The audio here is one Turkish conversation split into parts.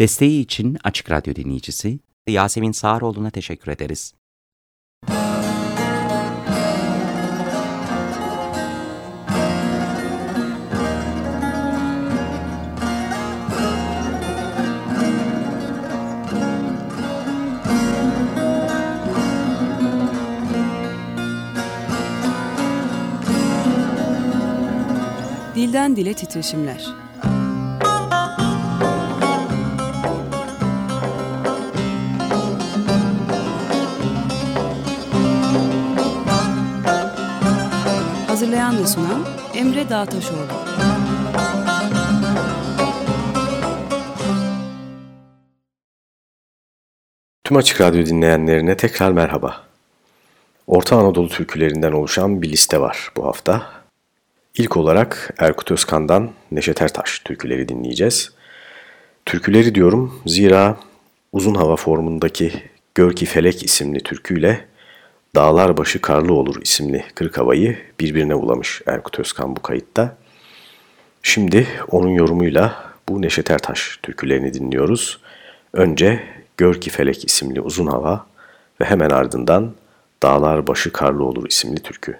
Desteği için Açık Radyo dinleyicisi Yasemin Sağaroğlu'na teşekkür ederiz. Dilden Dile Titreşimler Hazırlayan ve sunan Emre Dağtaşoğlu. Tüm Açık Radyo dinleyenlerine tekrar merhaba. Orta Anadolu türkülerinden oluşan bir liste var bu hafta. İlk olarak Erkut Özkan'dan Neşet Ertaş türküleri dinleyeceğiz. Türküleri diyorum zira uzun hava formundaki Gör ki Felek isimli türküyle Dağlar Başı Karlı Olur isimli kırık havayı birbirine bulamış Erkut Özkan bu kayıtta. Şimdi onun yorumuyla bu Neşet Ertaş türkülerini dinliyoruz. Önce Gör ki Felek isimli uzun hava ve hemen ardından Dağlar Başı Karlı Olur isimli türkü.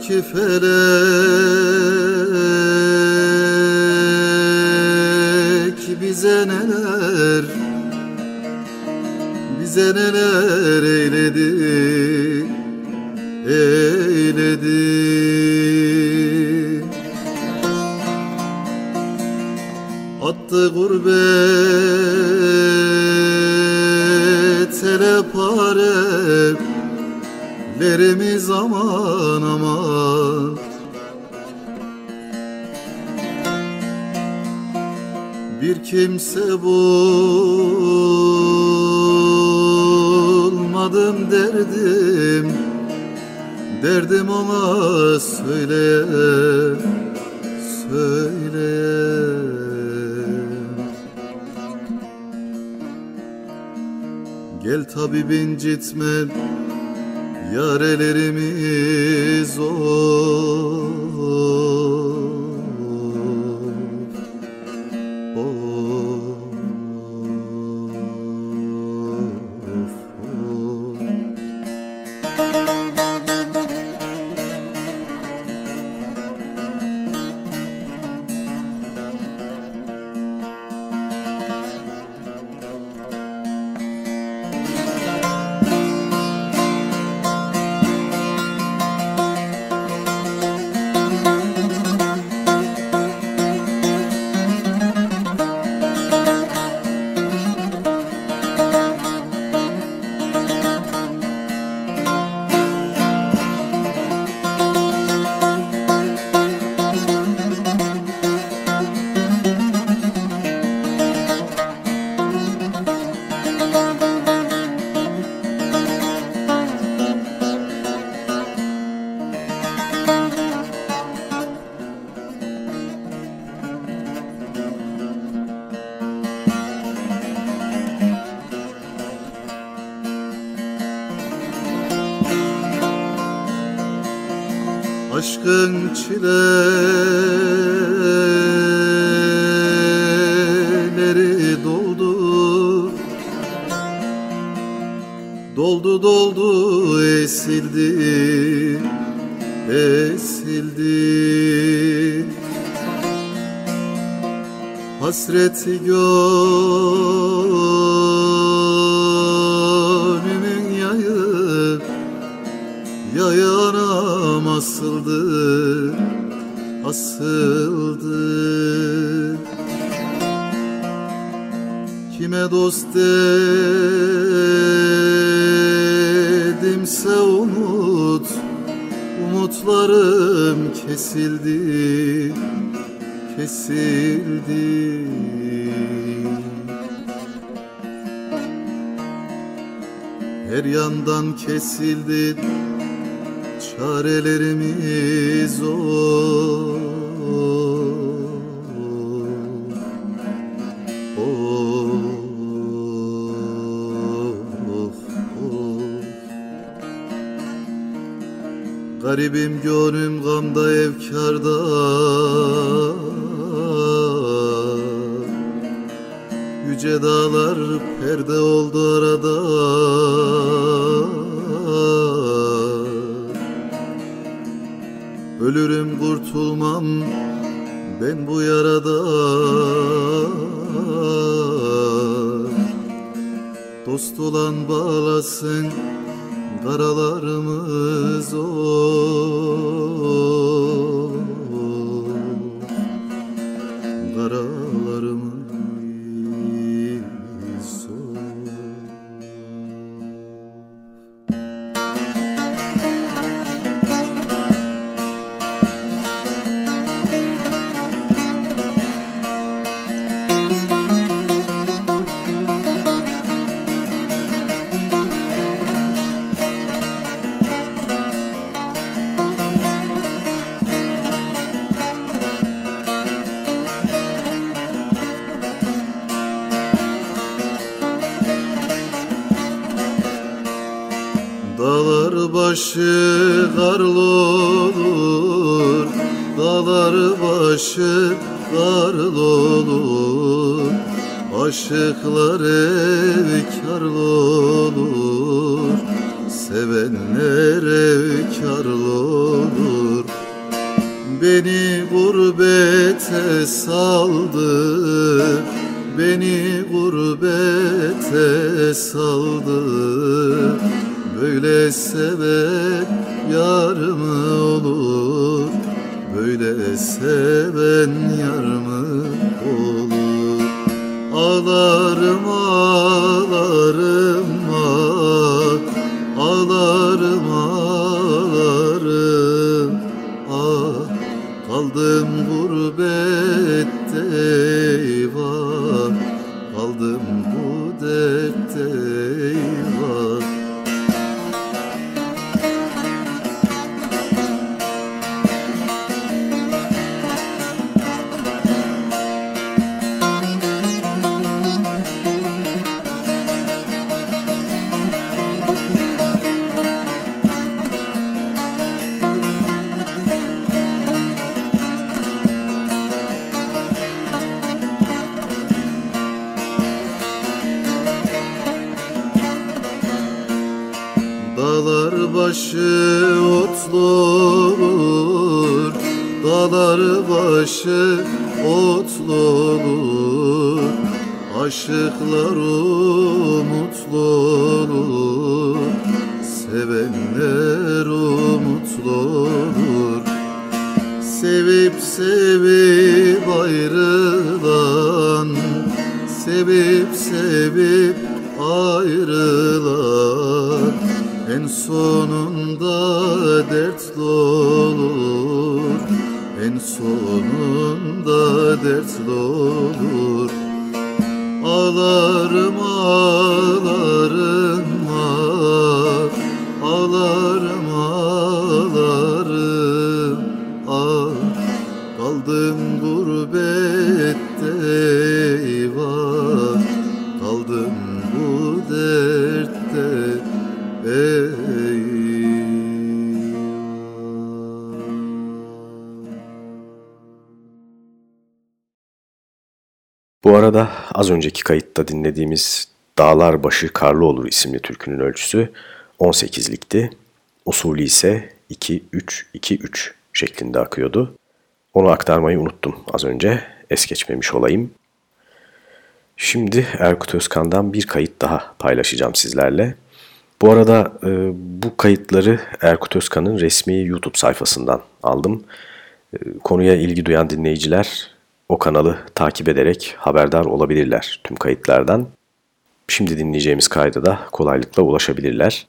Ki felek. Bize neler Bize neler kimse bulmadım derdim. Derdim ona söyle söyle. Gel tabibin citme Yarelerimiz o Yayana asıldı Asıldı. Kime dost dedimse umut Umutlarım kesildi kesildi. Her yandan kesildi çarelerimiz o. Garibim gönlüm gamda evkarda Yüce dağlar perde oldu arada Ölürüm kurtulmam ben bu yarada. Dost olan bağlasın karalarımız başı karlı olur Dağlar başı karlı olur. Aşıklar başı otlu olur Dağlar başı otlu olur Aşıklar umutlu olur Sevenler umutlu olur. Sevip sevip ayrılan Sevip sevip En az önceki kayıtta dinlediğimiz Dağlar Başı Karlı Olur isimli türkünün ölçüsü 18'likti. Usulü ise 2-3-2-3 şeklinde akıyordu. Onu aktarmayı unuttum az önce. Es geçmemiş olayım. Şimdi Erkut Özkan'dan bir kayıt daha paylaşacağım sizlerle. Bu arada e, bu kayıtları Erkut Özkan'ın resmi YouTube sayfasından aldım. E, konuya ilgi duyan dinleyiciler o kanalı takip ederek haberdar olabilirler tüm kayıtlardan. Şimdi dinleyeceğimiz kayda da kolaylıkla ulaşabilirler.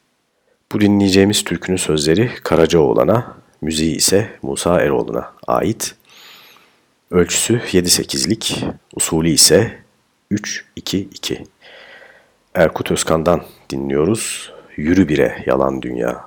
Bu dinleyeceğimiz türkünün sözleri Karacaoğlan'a, müziği ise Musa Eroğlu'na ait. Ölçüsü 7-8'lik, usulü ise 3-2-2. Erkut Özkan'dan dinliyoruz. Yürü bire yalan dünya.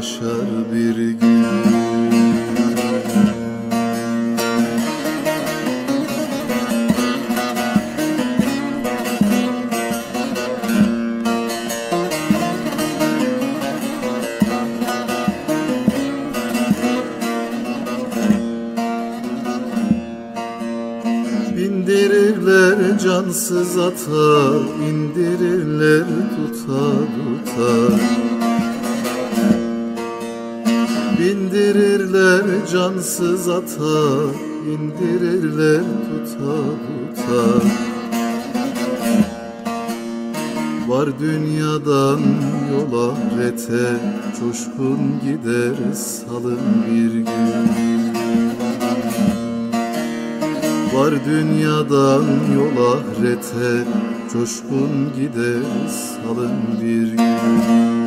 aşar bir Bindirirler cansız ata indirirler tuta tuta. Var dünyadan yola rete Coşkun gider salın bir gün. Var dünyadan yola rete Coşkun gider salın bir gün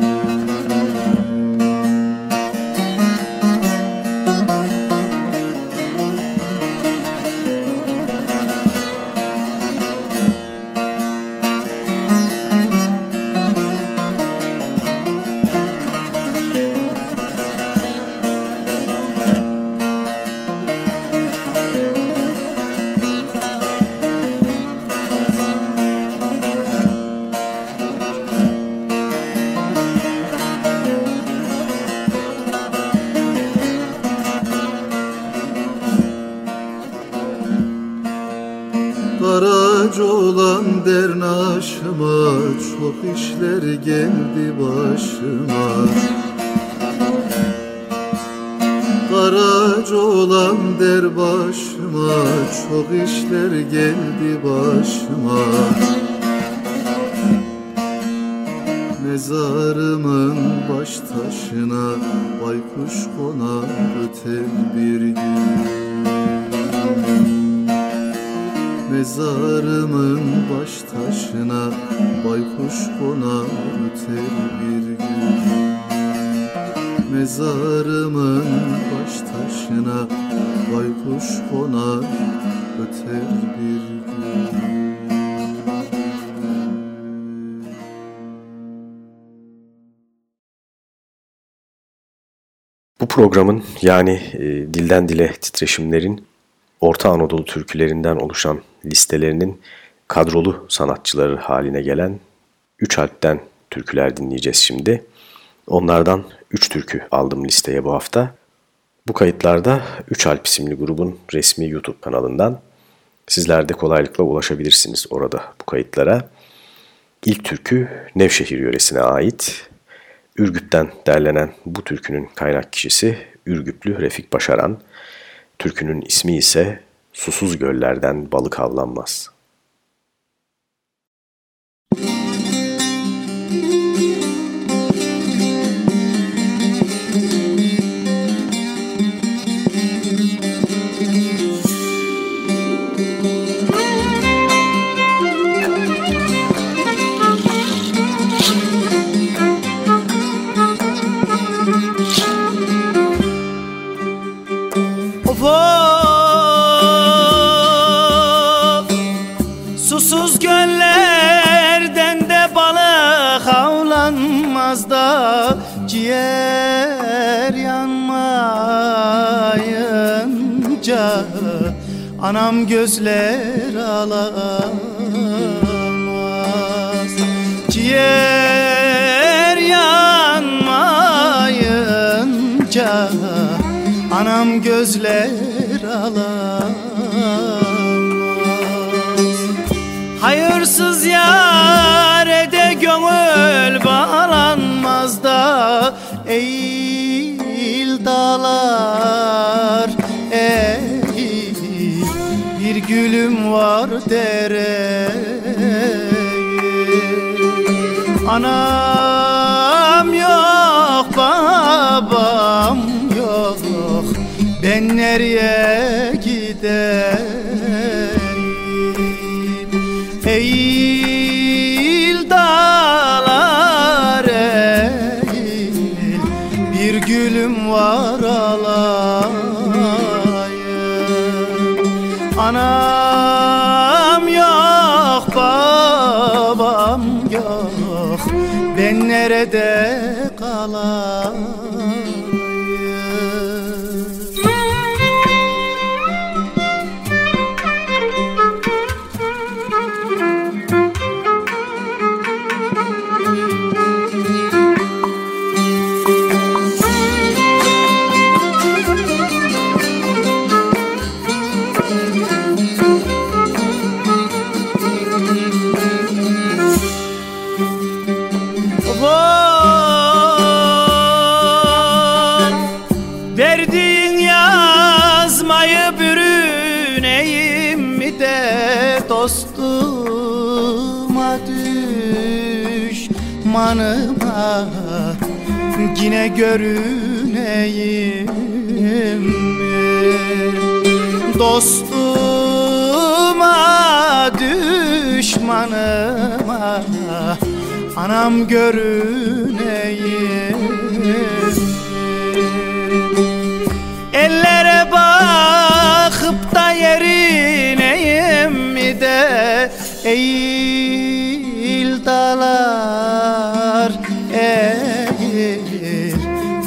baykuş konar öter bir gün. Mezarımın baş taşına baykuş konar öter bir gün. Bu programın yani e, dilden dile titreşimlerin Orta Anadolu türkülerinden oluşan listelerinin kadrolu sanatçıları haline gelen üç alpten türküler dinleyeceğiz şimdi. Onlardan üç türkü aldım listeye bu hafta. Bu kayıtlarda Üç Alp isimli grubun resmi YouTube kanalından. Sizler de kolaylıkla ulaşabilirsiniz orada bu kayıtlara. İlk türkü Nevşehir yöresine ait. Ürgüp'ten derlenen bu türkünün kaynak kişisi Ürgüplü Refik Başaran. Türkünün ismi ise Susuz Göllerden Balık Avlanmaz. Anam gözler alamaz Ciğer yanmayınca. Anam gözler alamaz Hayırsız yarede gönül bağlanmaz da Eğil dağlar gülüm var dereye. Anam yok babam yok. Ben nereye Dünyayı bürüneyim mi de dostuma düşmanıma Yine görüneyim mi Dostuma düşmanıma Anam görüneyim. Bakıp da yerineyim mi de Eğil dalar eğil.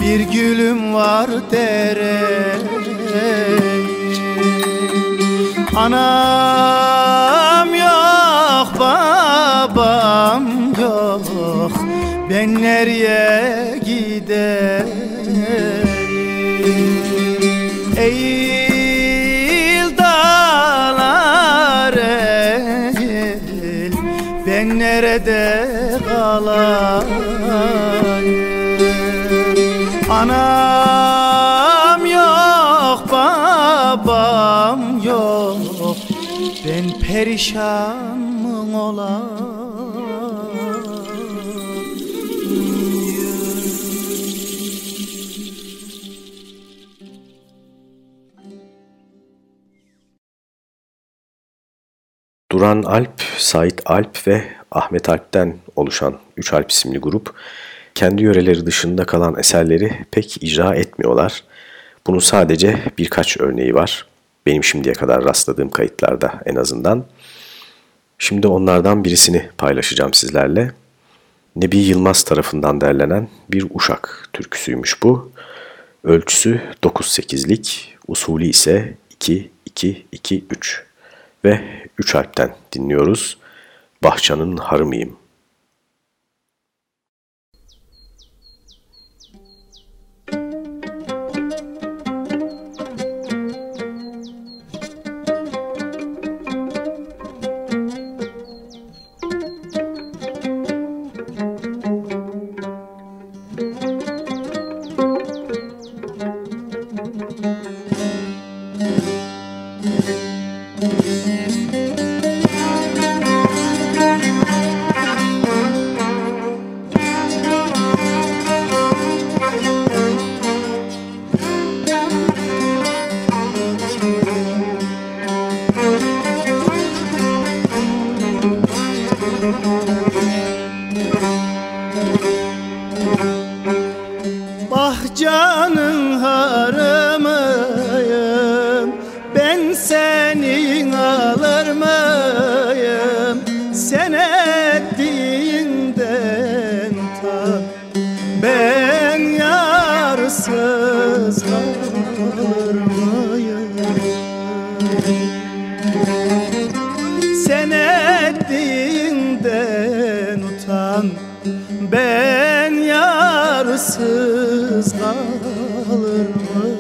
Bir gülüm var dere Anam yok babam yok. Ben nereye gideyim nerede kalayım. Anam yok babam yok. Ben perişan mı Duran Alp, Sait Alp ve Ahmet Alp'ten oluşan Üç Alp isimli grup kendi yöreleri dışında kalan eserleri pek icra etmiyorlar. Bunun sadece birkaç örneği var. Benim şimdiye kadar rastladığım kayıtlarda en azından. Şimdi onlardan birisini paylaşacağım sizlerle. Nebi Yılmaz tarafından derlenen bir Uşak türküsüymüş bu. Ölçüsü 9-8'lik, usulü ise 2-2-2-3 ve Üç Alp'ten dinliyoruz. Bahçanın harımıyım. Yarsız kalır mıyım?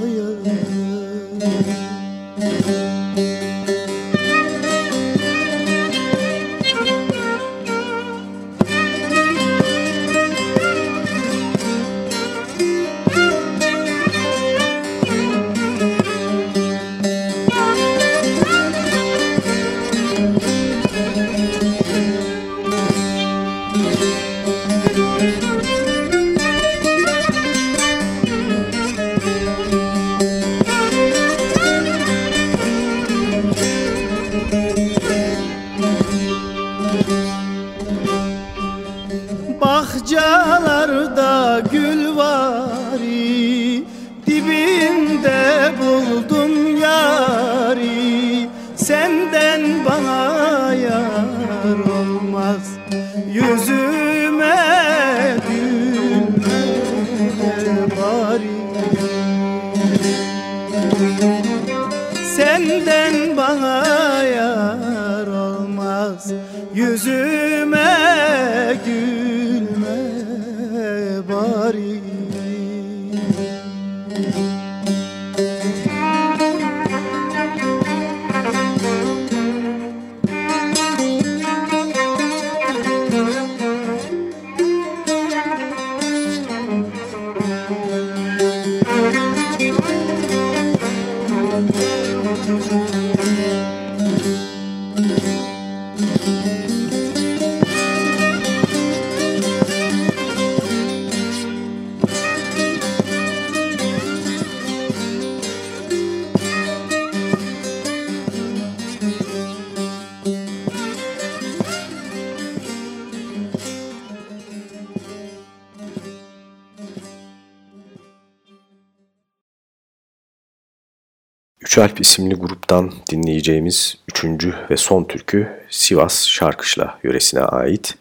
Alp isimli gruptan dinleyeceğimiz üçüncü ve son türkü Sivas Şarkışla yöresine ait.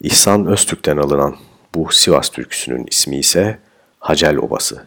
İhsan Öztürk'ten alınan bu Sivas türküsünün ismi ise Hacel Obası.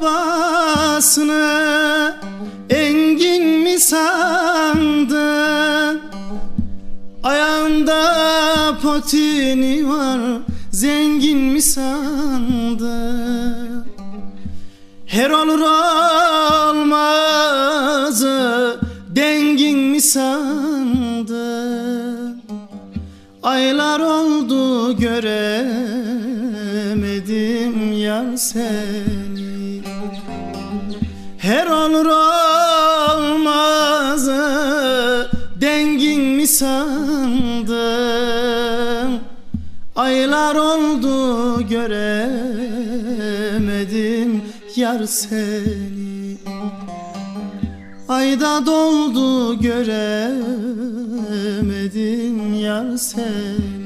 Hacel obasını engin mi sandın? Ayağında potini var zengin mi sandın? Her olur olmazı dengin mi sandın? Aylar oldu göremedim yar seni Her olur olmazı dengin mi sandın? Aylar oldu göremedim yar seni. Ayda doldu göremedim yar seni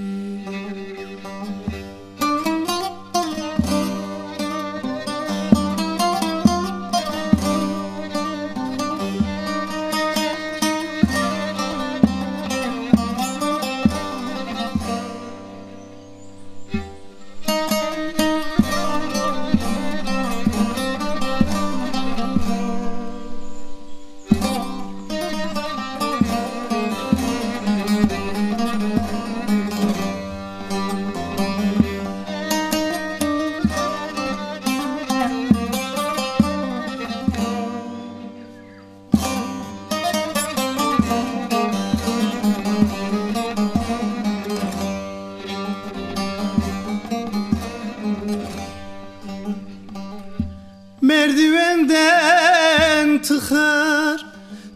tıkır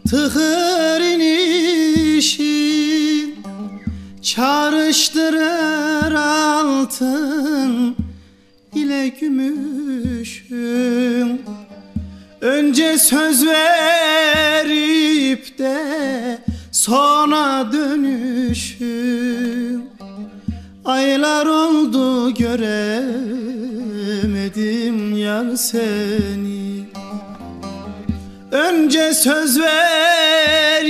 tıkır inişin. Çağrıştırır altın ile gümüşün Önce söz verip de sonra dönüşüm. Aylar oldu göremedim yar seni Önce söz verip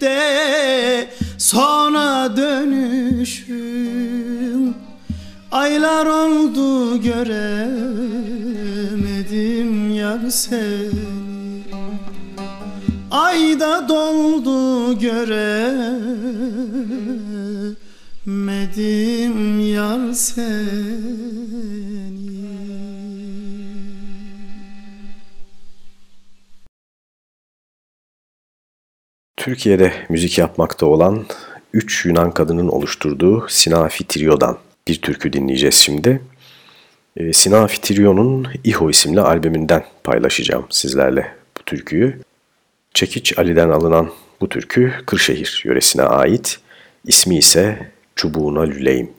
de sonra dönüşüm. Aylar oldu göremedim yar seni. Ayda doldu göremedim yar seni Türkiye'de müzik yapmakta olan üç Yunan kadının oluşturduğu Sinafi Trio'dan bir türkü dinleyeceğiz şimdi. E, Sinafi Trio'nun İho isimli albümünden paylaşacağım sizlerle bu türküyü. Çekiç Ali'den alınan bu türkü Kırşehir yöresine ait. İsmi ise Çubuğuna Lüleyim.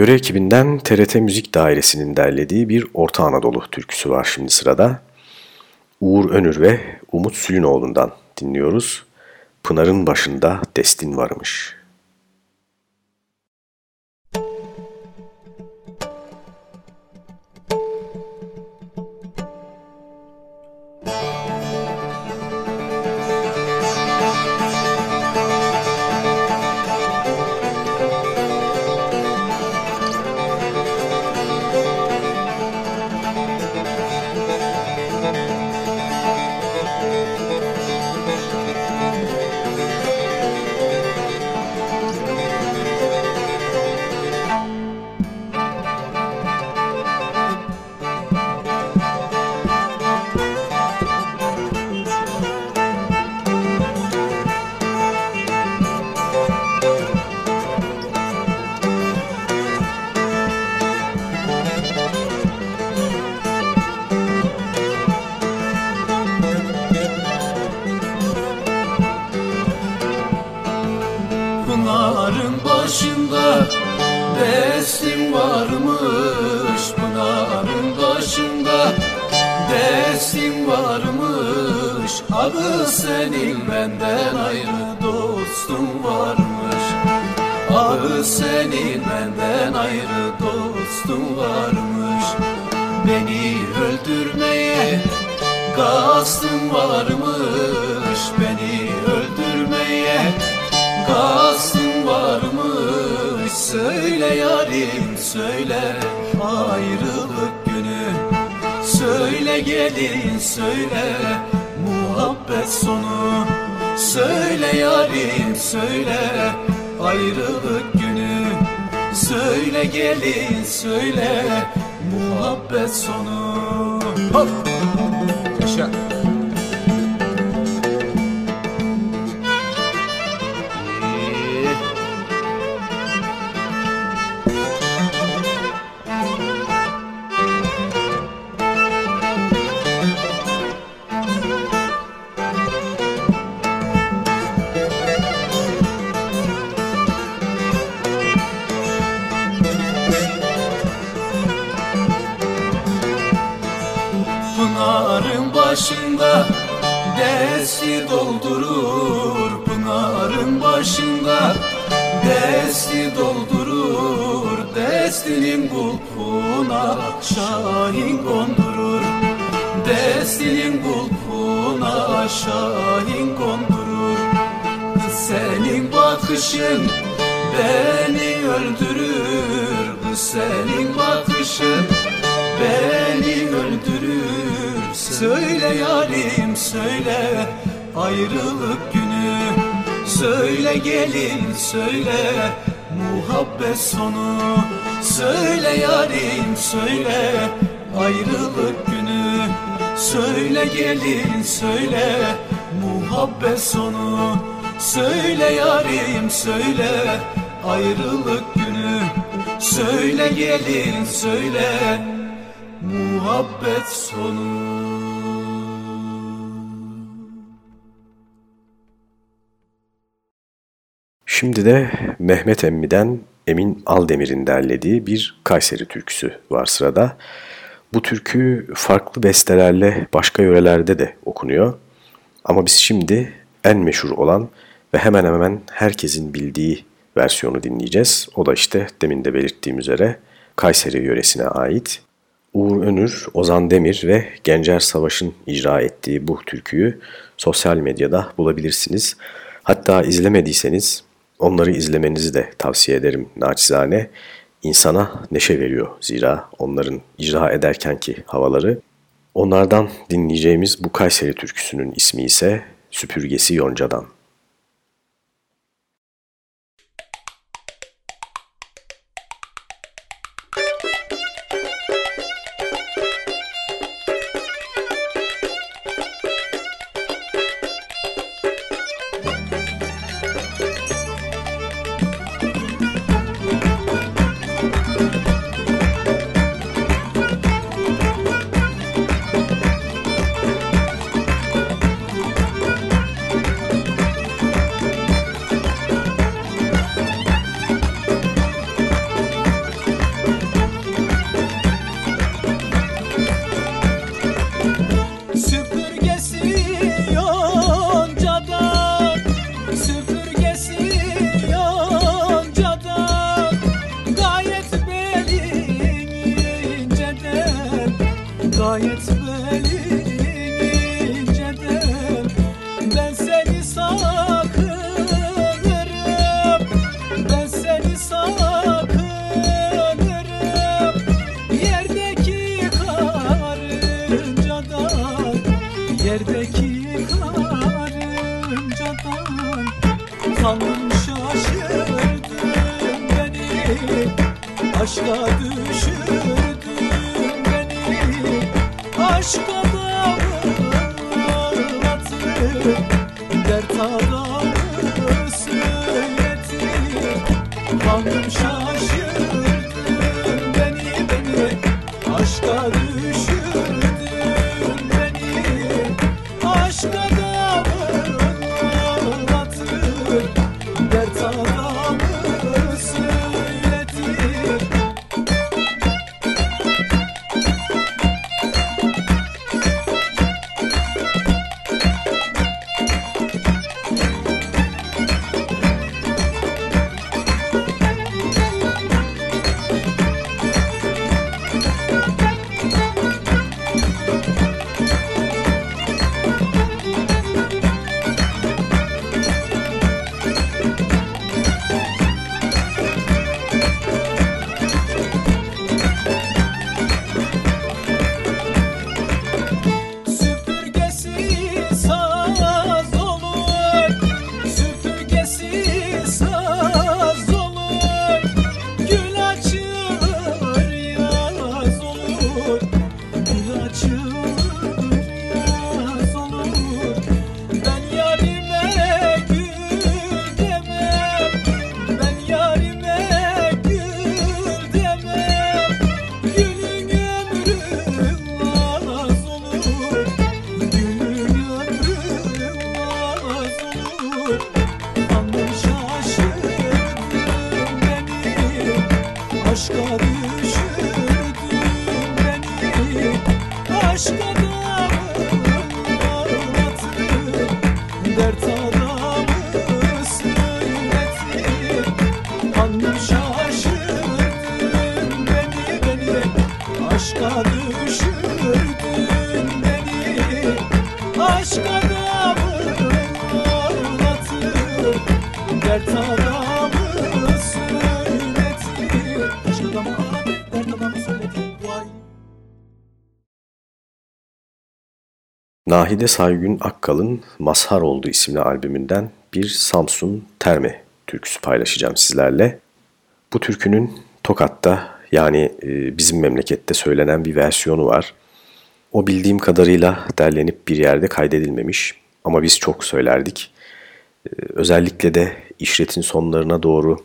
Yöre ekibinden TRT Müzik Dairesi'nin derlediği bir Orta Anadolu türküsü var şimdi sırada. Uğur Önür ve Umut Sülünoğlu'ndan dinliyoruz. Pınar'ın başında destin varmış. Pınarın başında destin varmış. Pınarın başında destin varmış. Adı senin benden ayrı dostum varmış. Adı senin benden ayrı dostum varmış. Beni öldürmeye kastın varmış. Beni öldürmeye Kastın varmış söyle yarim söyle. Ayrılık günü Söyle gelin söyle. Muhabbet sonu Söyle yarim söyle. Ayrılık günü Söyle gelin söyle. Muhabbet sonu. Hop! Desti doldurur Pınarın başında. Desti doldurur Destinin kulpuna şahin kondurur. Destinin kulpuna şahin kondurur. Senin bakışın beni öldürür. Senin bakışın beni öldürür Söyle yarim söyle ayrılık günü. Söyle gelin söyle muhabbet sonu. Söyle yarim söyle ayrılık günü. Söyle gelin söyle muhabbet sonu. Söyle yarim söyle ayrılık günü. Söyle gelin söyle muhabbet sonu Şimdi de Mehmet Emmi'den Emin Aldemir'in derlediği bir Kayseri türküsü var sırada. Bu türkü farklı bestelerle başka yörelerde de okunuyor. Ama biz şimdi en meşhur olan ve hemen hemen herkesin bildiği versiyonu dinleyeceğiz. O da işte demin de belirttiğim üzere Kayseri yöresine ait. Uğur Önür, Ozan Demir ve Gencer Savaş'ın icra ettiği bu türküyü sosyal medyada bulabilirsiniz. Hatta izlemediyseniz onları izlemenizi de tavsiye ederim naçizane. İnsana neşe veriyor zira onların icra ederkenki havaları. Onlardan dinleyeceğimiz bu Kayseri türküsünün ismi ise Süpürgesi Yonca'dan. Nahide Saygün Akkal'ın Mazhar Oldu isimli albümünden bir Samsun Terme türküsü paylaşacağım sizlerle. Bu türkünün Tokat'ta yani e, bizim memlekette söylenen bir versiyonu var. O bildiğim kadarıyla derlenip bir yerde kaydedilmemiş ama biz çok söylerdik. E, özellikle de işretin sonlarına doğru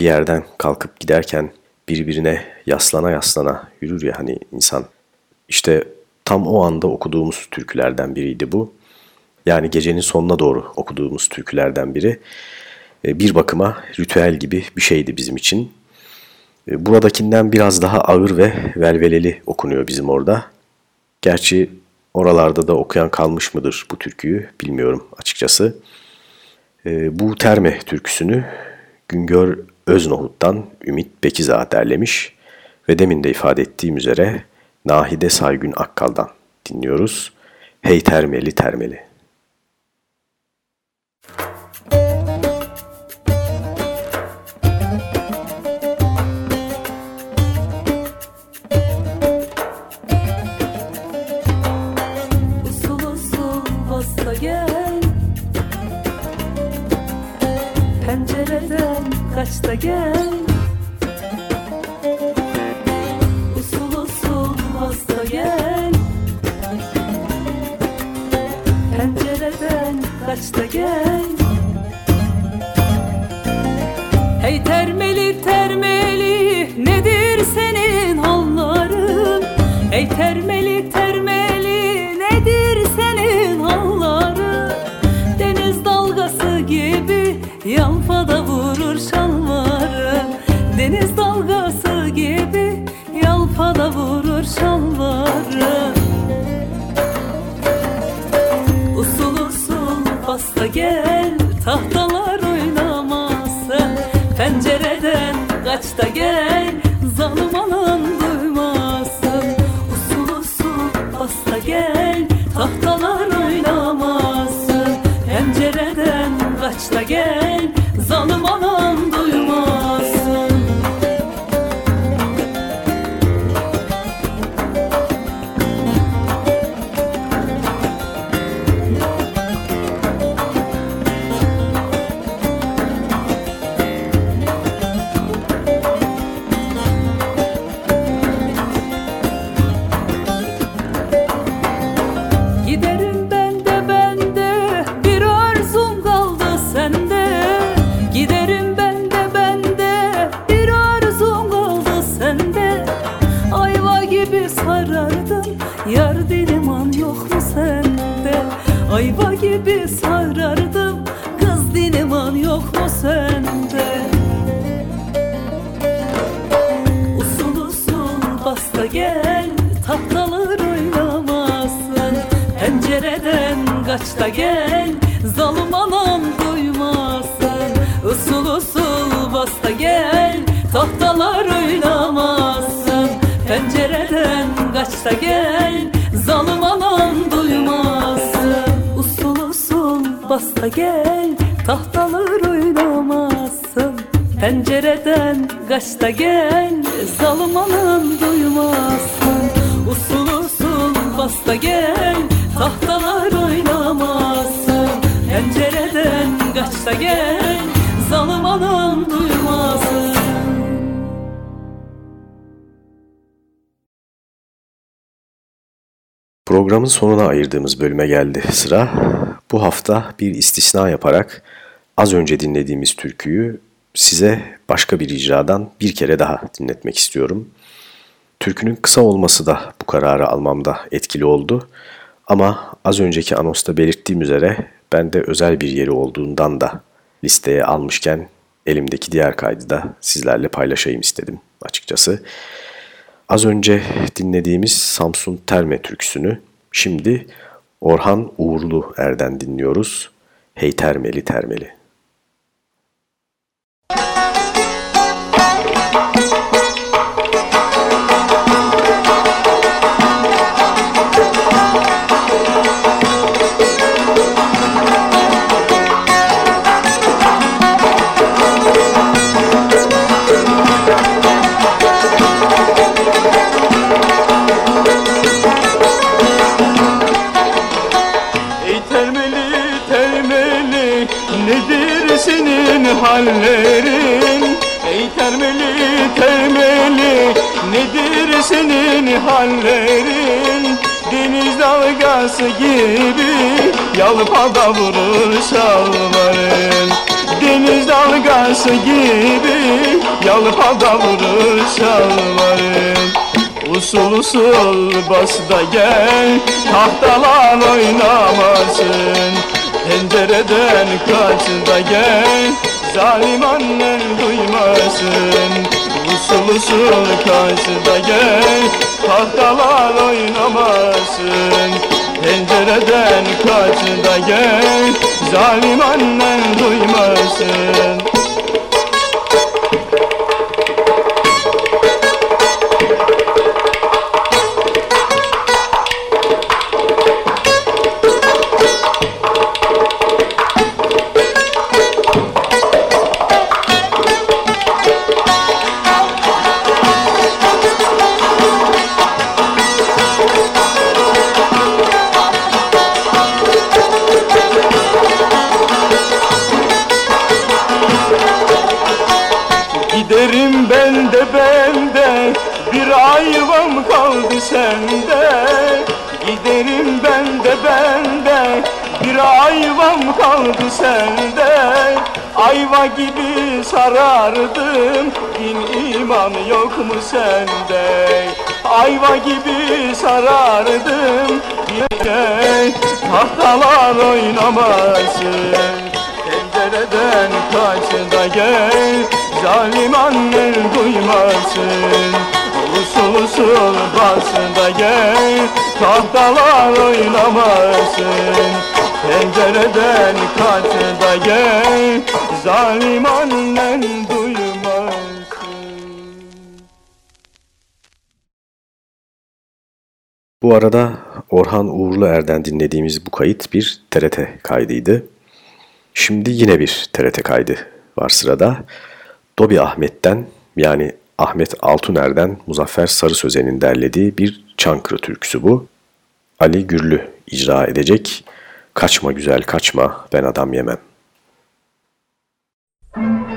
bir yerden kalkıp giderken birbirine yaslana yaslana yürür ya hani insan. İşte tam o anda okuduğumuz türkülerden biriydi bu. Yani gecenin sonuna doğru okuduğumuz türkülerden biri. E, bir bakıma ritüel gibi bir şeydi bizim için. E, buradakinden biraz daha ağır ve velveleli okunuyor bizim orada. Gerçi oralarda da okuyan kalmış mıdır bu türküyü bilmiyorum açıkçası. E, bu Terme türküsünü Güngör Öznohut'tan Ümit Bekiza derlemiş ve demin de ifade ettiğim üzere Nahide Saygün Akkal'dan dinliyoruz. Hey termeli termeli. Kaçta gel. Kaçta gel. Hey termeli termeli Anam duymasın Usul usul basta gel Tahtalar oynamasın Pencereden kaçta gel Zalim anam duymasın Usul usul basta gel Tahtalar oynamasın Pencereden kaçta gel Zalim anam duymasın Usul usul basta gel da gel Zalim anam duymasın Programın sonuna ayırdığımız bölüme geldi sıra. Bu hafta bir istisna yaparak az önce dinlediğimiz türküyü size başka bir icradan bir kere daha dinletmek istiyorum. Türkünün kısa olması da bu kararı almamda etkili oldu. Ama az önceki anosta belirttiğim üzere bende özel bir yeri olduğundan da listeye almışken elimdeki diğer kaydı da sizlerle paylaşayım istedim açıkçası. Az önce dinlediğimiz Samsun Terme türküsünü şimdi Orhan Uğurlu Er'den dinliyoruz. Hey Termeli Termeli. Hallerin Ey termeli termeli nedir senin hallerin? Deniz dalgası gibi yalpada vurur şalvarın. Deniz dalgası gibi yalpada vurur şalvarın. Usul usul bas da gel tahtalar oynamasın Pencereden kaç da gel zalim annen duymasın. Usul usul kaç da gel. Tahtalar oynamasın. Pencereden kaç da gel. Zalim annen duymasın kaldı sende Ayva gibi sarardım. Din iman yok mu sende? Ayva gibi sarardım. Din tahtalar oynamasın Pencereden kaç gel. Zalim annen duymasın Usul usul basın gel. Tahtalar oynamasın Pencereden kaç da gel Zalim annen Bu arada Orhan Uğurlu Er'den dinlediğimiz bu kayıt bir TRT kaydıydı. Şimdi yine bir TRT kaydı var sırada. Dobi Ahmet'ten yani Ahmet Altuner'den Muzaffer Sarı Sözen'in derlediği bir Çankırı türküsü bu. Ali Gürlü icra edecek. Kaçma güzel kaçma ben adam yemem. Kaçma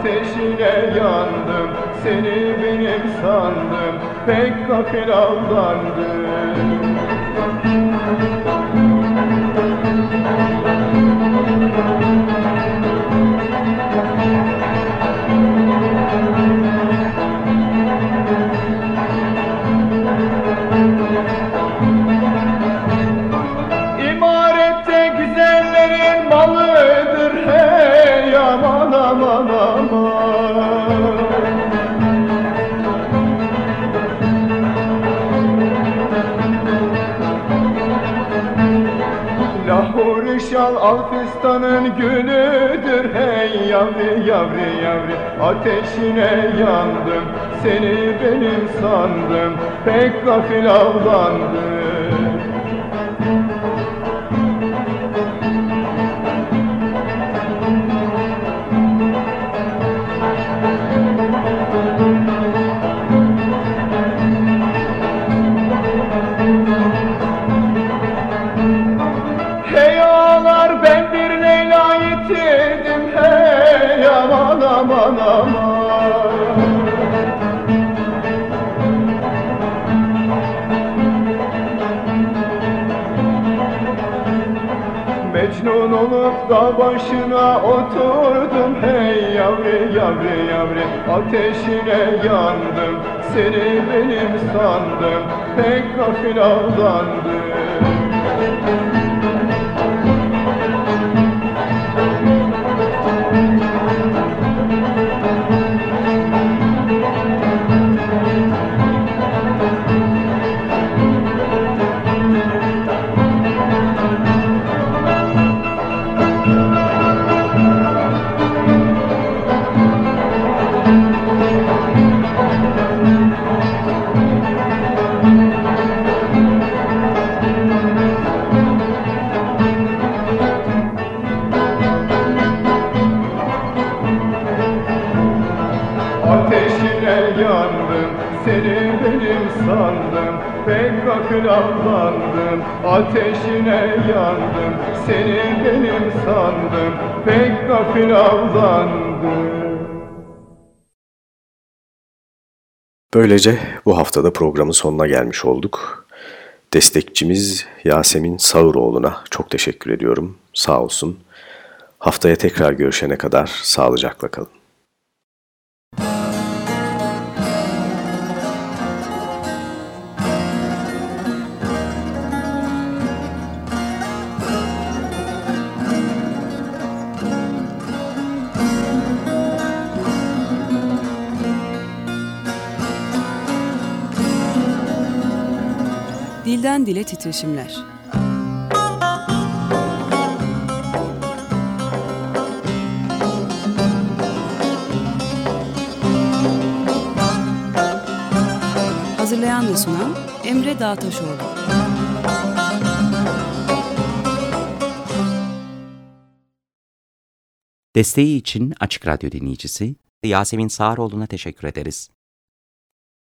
Ateşine yandım seni benim sandım pek gafil aldandım yavri yavri Ateşine yandım. Seni benim sandım. Pek gafil avlandım başına oturdum hey yavri yavri yavri Ateşine yandım seni benim sandım. Pek gafil aldandım Ateşine yandım Seni benim sandım Pek gafil aldandım Böylece bu haftada programın sonuna gelmiş olduk. Destekçimiz Yasemin Sağıroğlu'na çok teşekkür ediyorum. Sağ olsun. Haftaya tekrar görüşene kadar sağlıcakla kalın. Dilden dile titreşimler. Hazırlayan ve sunan Emre Dağtaşoğlu. Desteği için Açık Radyo dinleyicisi Yasemin Sağaroğlu'na teşekkür ederiz.